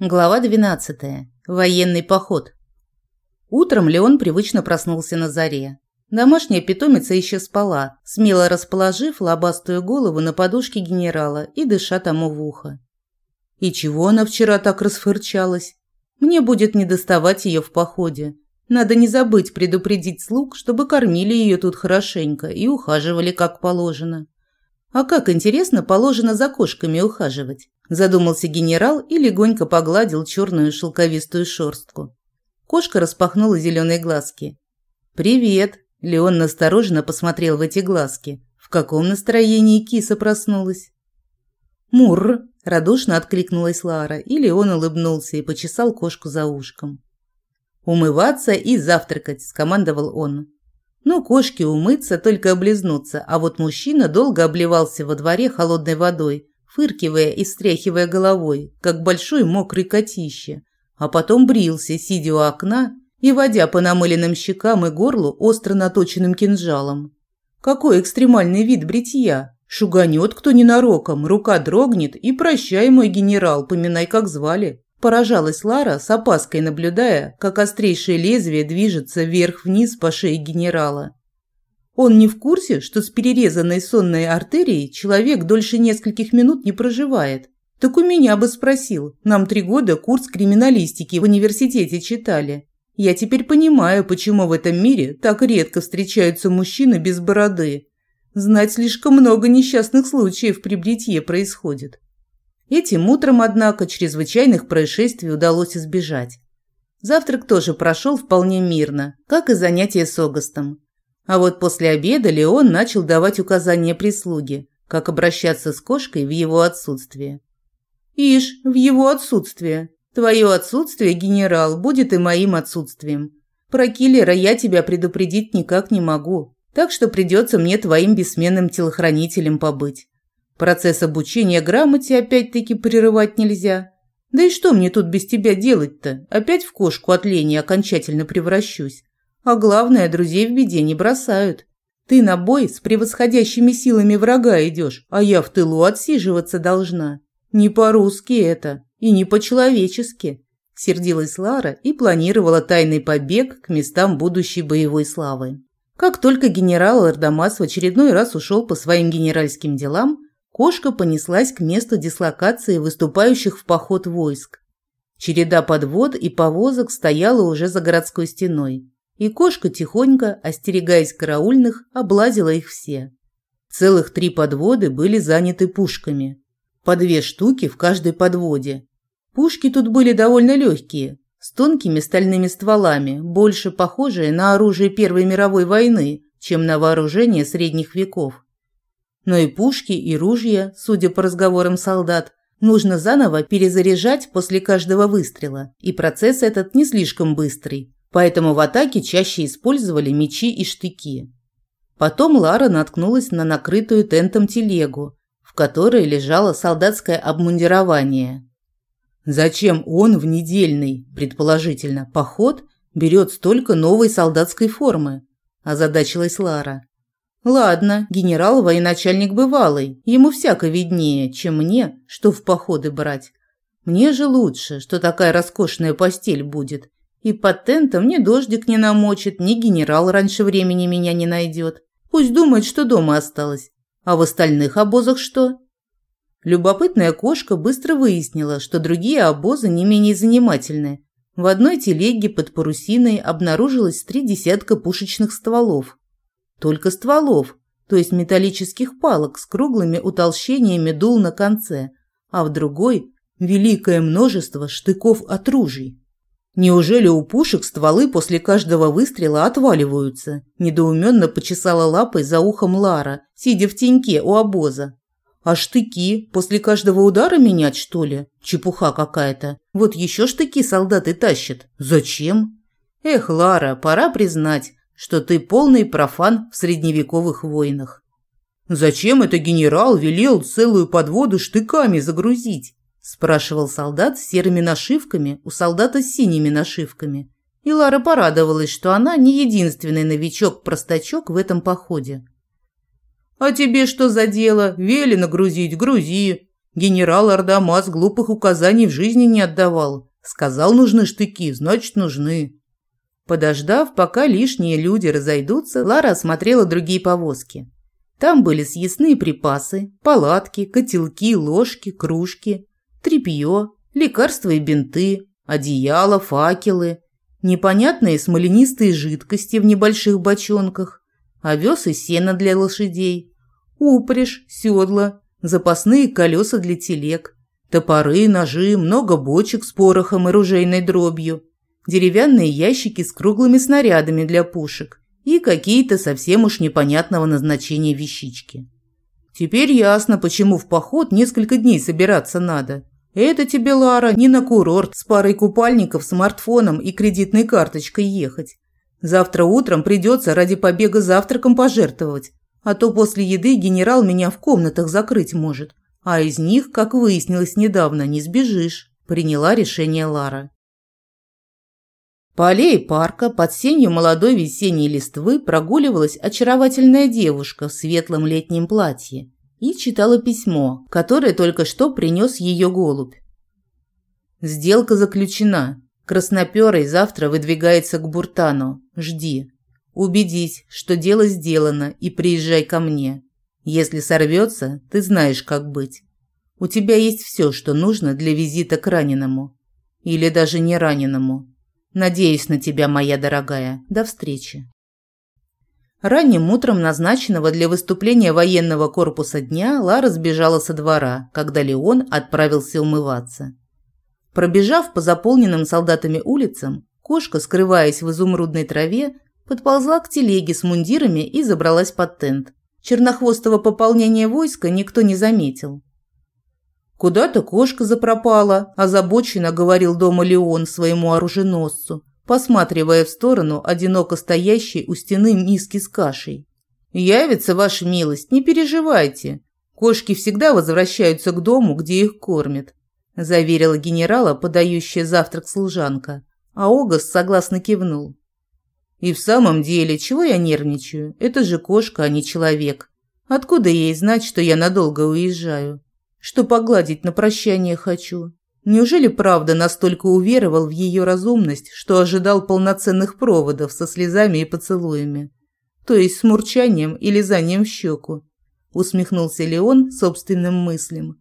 Глава 12. Военный поход. Утром Леон привычно проснулся на заре. Домашняя питомица еще спала, смело расположив лобастую голову на подушке генерала и дыша тому в ухо. И чего она вчера так расфырчалась? Мне будет не доставать ее в походе. Надо не забыть предупредить слуг, чтобы кормили ее тут хорошенько и ухаживали как положено. А как интересно положено за кошками ухаживать? Задумался генерал и легонько погладил черную шелковистую шерстку. Кошка распахнула зеленые глазки. «Привет!» – Леон настороженно посмотрел в эти глазки. В каком настроении киса проснулась? «Мурр!» – радушно откликнулась Лара, и Леон улыбнулся и почесал кошку за ушком. «Умываться и завтракать!» – скомандовал он. Ну, кошки умыться, только облизнуться, а вот мужчина долго обливался во дворе холодной водой, фыркивая и встряхивая головой, как большой мокрый котище, а потом брился, сидя у окна и водя по намыленным щекам и горлу остро наточенным кинжалом. Какой экстремальный вид бритья! Шуганет кто ненароком, рука дрогнет, и прощай, мой генерал, поминай, как звали. Поражалась Лара, с опаской наблюдая, как острейшее лезвие движется вверх-вниз по шее генерала. Он не в курсе, что с перерезанной сонной артерией человек дольше нескольких минут не проживает. Так у меня бы спросил. Нам три года курс криминалистики в университете читали. Я теперь понимаю, почему в этом мире так редко встречаются мужчины без бороды. Знать слишком много несчастных случаев при бритье происходит. Этим утром, однако, чрезвычайных происшествий удалось избежать. Завтрак тоже прошел вполне мирно, как и занятия с Огастом. А вот после обеда Леон начал давать указания прислуге, как обращаться с кошкой в его отсутствие. «Ишь, в его отсутствие. Твое отсутствие, генерал, будет и моим отсутствием. Про киллера я тебя предупредить никак не могу, так что придется мне твоим бессменным телохранителем побыть. Процесс обучения грамоте опять-таки прерывать нельзя. Да и что мне тут без тебя делать-то? Опять в кошку от лени окончательно превращусь. А главное, друзей в беде не бросают. Ты на бой с превосходящими силами врага идешь, а я в тылу отсиживаться должна. Не по-русски это и не по-человечески. Сердилась Лара и планировала тайный побег к местам будущей боевой славы. Как только генерал Эрдамас в очередной раз ушел по своим генеральским делам, кошка понеслась к месту дислокации выступающих в поход войск. Череда подвод и повозок стояла уже за городской стеной и кошка тихонько, остерегаясь караульных, облазила их все. Целых три подводы были заняты пушками. По две штуки в каждой подводе. Пушки тут были довольно легкие, с тонкими стальными стволами, больше похожие на оружие Первой мировой войны, чем на вооружение средних веков. Но и пушки, и ружья, судя по разговорам солдат, нужно заново перезаряжать после каждого выстрела, и процесс этот не слишком быстрый поэтому в атаке чаще использовали мечи и штыки. Потом Лара наткнулась на накрытую тентом телегу, в которой лежало солдатское обмундирование. Зачем он в недельный, предположительно, поход берет столько новой солдатской формы? озадачилась Лара. Ладно, генерал военачальник бывалый, ему всяко виднее, чем мне, что в походы брать. Мне же лучше, что такая роскошная постель будет, и патентом ни дождик не намочит, ни генерал раньше времени меня не найдет. Пусть думает, что дома осталось. А в остальных обозах что? Любопытная кошка быстро выяснила, что другие обозы не менее занимательны. В одной телеге под парусиной обнаружилось три десятка пушечных стволов. Только стволов, то есть металлических палок с круглыми утолщениями дул на конце, а в другой – великое множество штыков от ружей. Неужели у пушек стволы после каждого выстрела отваливаются? Недоуменно почесала лапой за ухом Лара, сидя в теньке у обоза. А штыки после каждого удара менять, что ли? Чепуха какая-то. Вот еще штыки солдаты тащат. Зачем? Эх, Лара, пора признать, что ты полный профан в средневековых войнах. Зачем это генерал велел целую подводу штыками загрузить? спрашивал солдат с серыми нашивками у солдата с синими нашивками. И Лара порадовалась, что она не единственный новичок-простачок в этом походе. «А тебе что за дело? Велено грузить, грузи!» Генерал Ардамас глупых указаний в жизни не отдавал. Сказал, нужны штыки, значит, нужны. Подождав, пока лишние люди разойдутся, Лара осмотрела другие повозки. Там были съестные припасы, палатки, котелки, ложки, кружки, тряпье, лекарства и бинты, одеяла, факелы, непонятные смоленистые жидкости в небольших бочонках, овес и сено для лошадей, упряжь, седла, запасные колеса для телег, топоры, ножи, много бочек с порохом и ружейной дробью, деревянные ящики с круглыми снарядами для пушек и какие-то совсем уж непонятного назначения вещички. Теперь ясно, почему в поход несколько дней собираться надо. Это тебе, Лара, не на курорт с парой купальников, смартфоном и кредитной карточкой ехать. Завтра утром придется ради побега завтраком пожертвовать, а то после еды генерал меня в комнатах закрыть может, а из них, как выяснилось недавно, не сбежишь. Приняла решение Лара. По аллее парка под сенью молодой весенней листвы прогуливалась очаровательная девушка в светлом летнем платье и читала письмо, которое только что принес ее голубь. «Сделка заключена. Красноперый завтра выдвигается к Буртану. Жди. Убедись, что дело сделано, и приезжай ко мне. Если сорвется, ты знаешь, как быть. У тебя есть все, что нужно для визита к раненому. Или даже не раненому. Надеюсь на тебя, моя дорогая. До встречи». Ранним утром назначенного для выступления военного корпуса дня Лара сбежала со двора, когда Леон отправился умываться. Пробежав по заполненным солдатами улицам, кошка, скрываясь в изумрудной траве, подползла к телеге с мундирами и забралась под тент. Чернохвостого пополнения войска никто не заметил. «Куда-то кошка запропала», – озабоченно говорил дома Леон своему оруженосцу, посматривая в сторону одиноко стоящей у стены миски с кашей. «Явится ваша милость, не переживайте. Кошки всегда возвращаются к дому, где их кормят», – заверила генерала, подающая завтрак служанка. А Огас согласно кивнул. «И в самом деле, чего я нервничаю? Это же кошка, а не человек. Откуда ей знать, что я надолго уезжаю? Что погладить на прощание хочу?» Неужели правда настолько уверовал в ее разумность, что ожидал полноценных проводов со слезами и поцелуями? То есть с мурчанием и лизанием в щеку? Усмехнулся Леон собственным мыслям.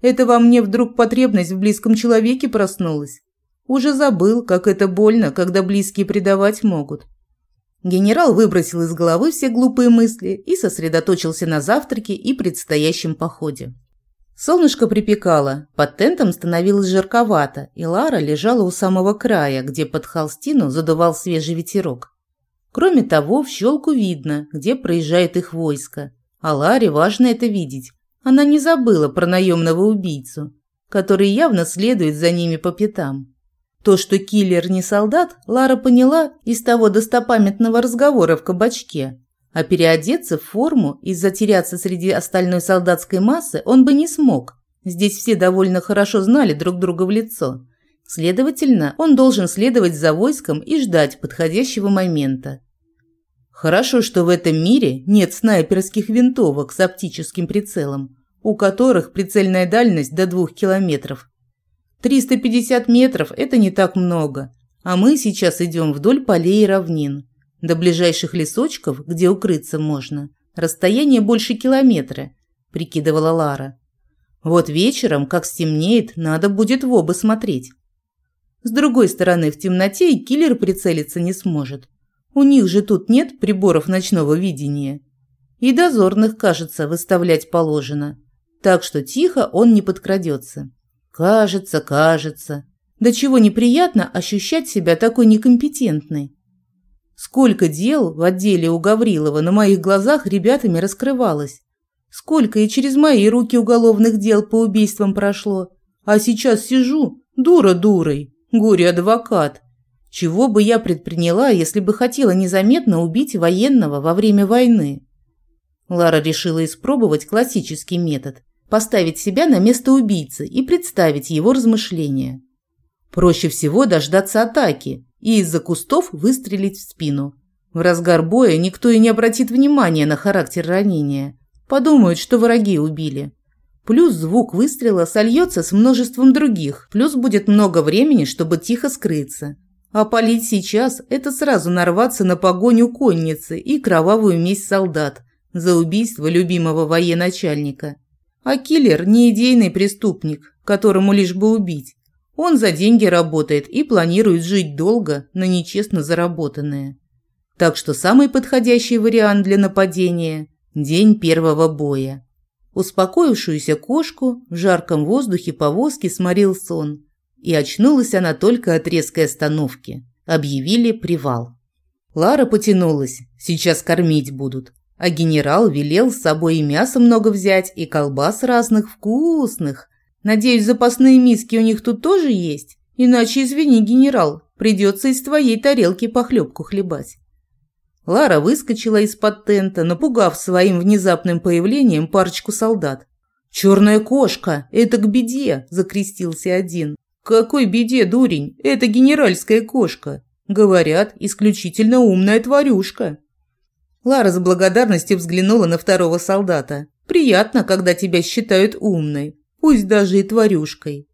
Это во мне вдруг потребность в близком человеке проснулась? Уже забыл, как это больно, когда близкие предавать могут. Генерал выбросил из головы все глупые мысли и сосредоточился на завтраке и предстоящем походе. Солнышко припекало, под тентом становилось жарковато, и Лара лежала у самого края, где под холстину задувал свежий ветерок. Кроме того, в щелку видно, где проезжает их войско. А Ларе важно это видеть. Она не забыла про наемного убийцу, который явно следует за ними по пятам. То, что киллер не солдат, Лара поняла из того достопамятного разговора в кабачке, а переодеться в форму и затеряться среди остальной солдатской массы он бы не смог. Здесь все довольно хорошо знали друг друга в лицо. Следовательно, он должен следовать за войском и ждать подходящего момента. Хорошо, что в этом мире нет снайперских винтовок с оптическим прицелом, у которых прицельная дальность до двух километров. 350 метров – это не так много, а мы сейчас идем вдоль полей и равнин. До ближайших лесочков, где укрыться можно, расстояние больше километра, прикидывала Лара. Вот вечером, как стемнеет, надо будет в оба смотреть. С другой стороны, в темноте и киллер прицелиться не сможет. У них же тут нет приборов ночного видения. И дозорных, кажется, выставлять положено. Так что тихо он не подкрадется. Кажется, кажется. До чего неприятно ощущать себя такой некомпетентной. Сколько дел в отделе у Гаврилова на моих глазах ребятами раскрывалось. Сколько и через мои руки уголовных дел по убийствам прошло. А сейчас сижу, дура дурой, горе-адвокат. Чего бы я предприняла, если бы хотела незаметно убить военного во время войны? Лара решила испробовать классический метод – поставить себя на место убийцы и представить его размышления. Проще всего дождаться атаки, и из-за кустов выстрелить в спину. В разгар боя никто и не обратит внимания на характер ранения. Подумают, что враги убили. Плюс звук выстрела сольется с множеством других, плюс будет много времени, чтобы тихо скрыться. А палить сейчас – это сразу нарваться на погоню конницы и кровавую месть солдат за убийство любимого военачальника. А киллер – не идейный преступник, которому лишь бы убить. Он за деньги работает и планирует жить долго на нечестно заработанное. Так что самый подходящий вариант для нападения – день первого боя. Успокоившуюся кошку в жарком воздухе повозки сморил сон, и очнулась она только от резкой остановки. Объявили привал. Лара потянулась, сейчас кормить будут. А генерал велел с собой и мяса много взять, и колбас разных вкусных. Надеюсь, запасные миски у них тут тоже есть? Иначе, извини, генерал, придется из твоей тарелки похлебку хлебать. Лара выскочила из-под тента, напугав своим внезапным появлением парочку солдат. «Черная кошка! Это к беде!» – закрестился один. «Какой беде, дурень? Это генеральская кошка. Говорят, исключительно умная тварюшка». Лара с благодарностью взглянула на второго солдата. «Приятно, когда тебя считают умной, пусть даже и тварюшкой».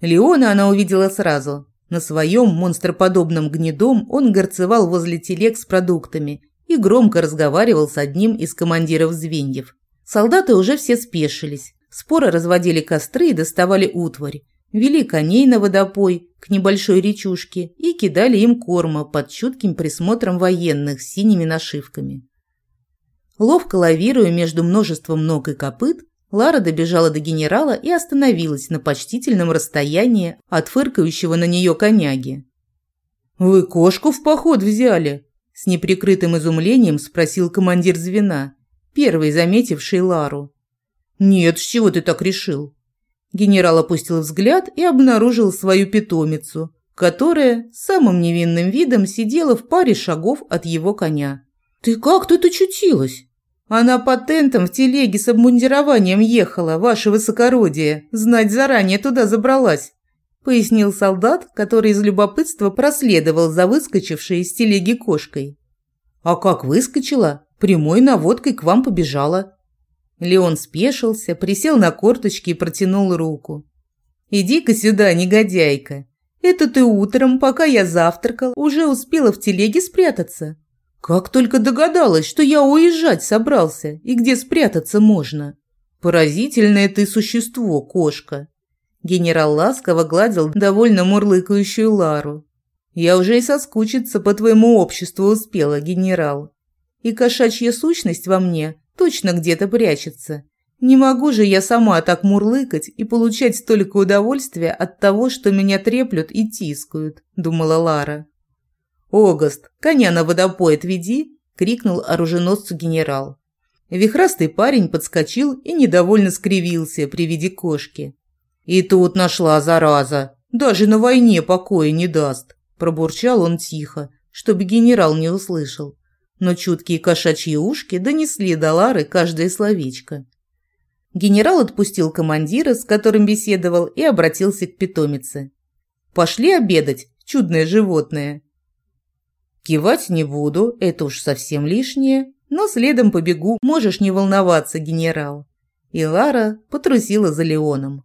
Леона она увидела сразу. На своем монстроподобном гнедом он горцевал возле телег с продуктами и громко разговаривал с одним из командиров звеньев. Солдаты уже все спешились. Споры разводили костры и доставали утварь. Вели коней на водопой к небольшой речушке и кидали им корма под чутким присмотром военных с синими нашивками. Ловко лавируя между множеством ног и копыт, Лара добежала до генерала и остановилась на почтительном расстоянии от фыркающего на нее коняги. «Вы кошку в поход взяли?» С неприкрытым изумлением спросил командир звена, первый заметивший Лару. «Нет, с чего ты так решил?» Генерал опустил взгляд и обнаружил свою питомицу, которая самым невинным видом сидела в паре шагов от его коня. «Ты как тут очутилась?» Она патентом в телеге с обмундированием ехала, ваше высокородие. Знать заранее туда забралась», – пояснил солдат, который из любопытства проследовал за выскочившей из телеги кошкой. «А как выскочила? Прямой наводкой к вам побежала». Леон спешился, присел на корточки и протянул руку. «Иди-ка сюда, негодяйка. Это ты утром, пока я завтракал, уже успела в телеге спрятаться?» Как только догадалась, что я уезжать собрался и где спрятаться можно. Поразительное ты существо, кошка. Генерал ласково гладил довольно мурлыкающую Лару. Я уже и соскучиться по твоему обществу успела, генерал. И кошачья сущность во мне точно где-то прячется. Не могу же я сама так мурлыкать и получать столько удовольствия от того, что меня треплют и тискают, думала Лара. «Огост, коня на водопой отведи!» – крикнул оруженосцу генерал. Вихрастый парень подскочил и недовольно скривился при виде кошки. «И тут нашла зараза! Даже на войне покоя не даст!» – пробурчал он тихо, чтобы генерал не услышал. Но чуткие кошачьи ушки донесли до Лары каждое словечко. Генерал отпустил командира, с которым беседовал, и обратился к питомице. «Пошли обедать, чудное животное!» Кивать не буду, это уж совсем лишнее, но следом побегу, можешь не волноваться, генерал. И Лара потрусила за Леоном.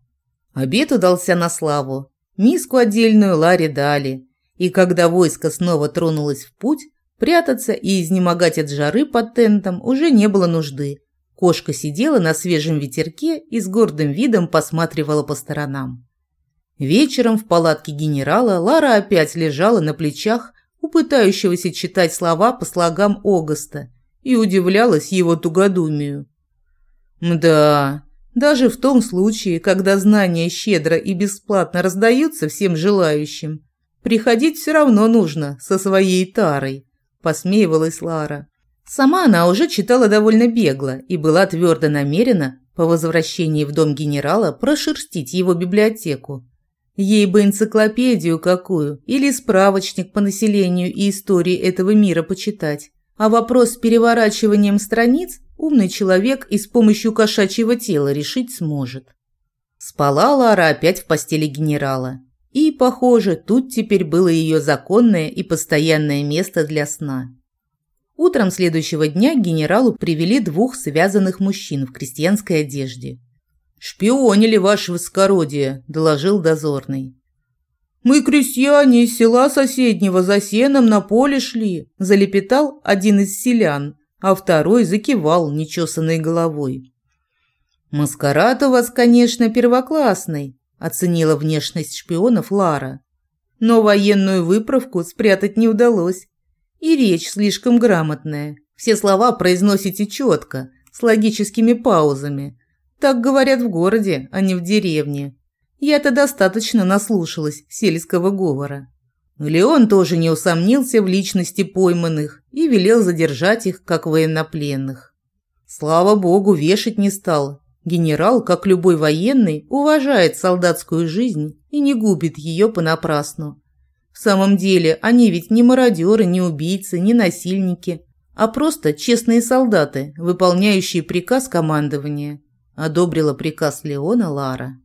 Обед удался на славу. Миску отдельную Ларе дали. И когда войско снова тронулось в путь, прятаться и изнемогать от жары под тентом уже не было нужды. Кошка сидела на свежем ветерке и с гордым видом посматривала по сторонам. Вечером в палатке генерала Лара опять лежала на плечах у пытающегося читать слова по слогам Огоста и удивлялась его тугодумию. Да, даже в том случае, когда знания щедро и бесплатно раздаются всем желающим, приходить все равно нужно со своей тарой, посмеивалась Лара. Сама она уже читала довольно бегло и была твердо намерена по возвращении в дом генерала прошерстить его библиотеку, Ей бы энциклопедию какую или справочник по населению и истории этого мира почитать. А вопрос с переворачиванием страниц умный человек и с помощью кошачьего тела решить сможет. Спала Лара опять в постели генерала. И, похоже, тут теперь было ее законное и постоянное место для сна. Утром следующего дня генералу привели двух связанных мужчин в крестьянской одежде. «Шпионили, ваше высокородие», – доложил дозорный. «Мы, крестьяне из села соседнего, за сеном на поле шли», – залепетал один из селян, а второй закивал нечесанной головой. «Маскарад у вас, конечно, первоклассный», – оценила внешность шпионов Лара. «Но военную выправку спрятать не удалось. И речь слишком грамотная. Все слова произносите четко, с логическими паузами, так говорят в городе, а не в деревне. Я-то достаточно наслушалась сельского говора. Леон тоже не усомнился в личности пойманных и велел задержать их, как военнопленных. Слава богу, вешать не стал. Генерал, как любой военный, уважает солдатскую жизнь и не губит ее понапрасну. В самом деле, они ведь не мародеры, не убийцы, не насильники, а просто честные солдаты, выполняющие приказ командования одобрила приказ Леона Лара.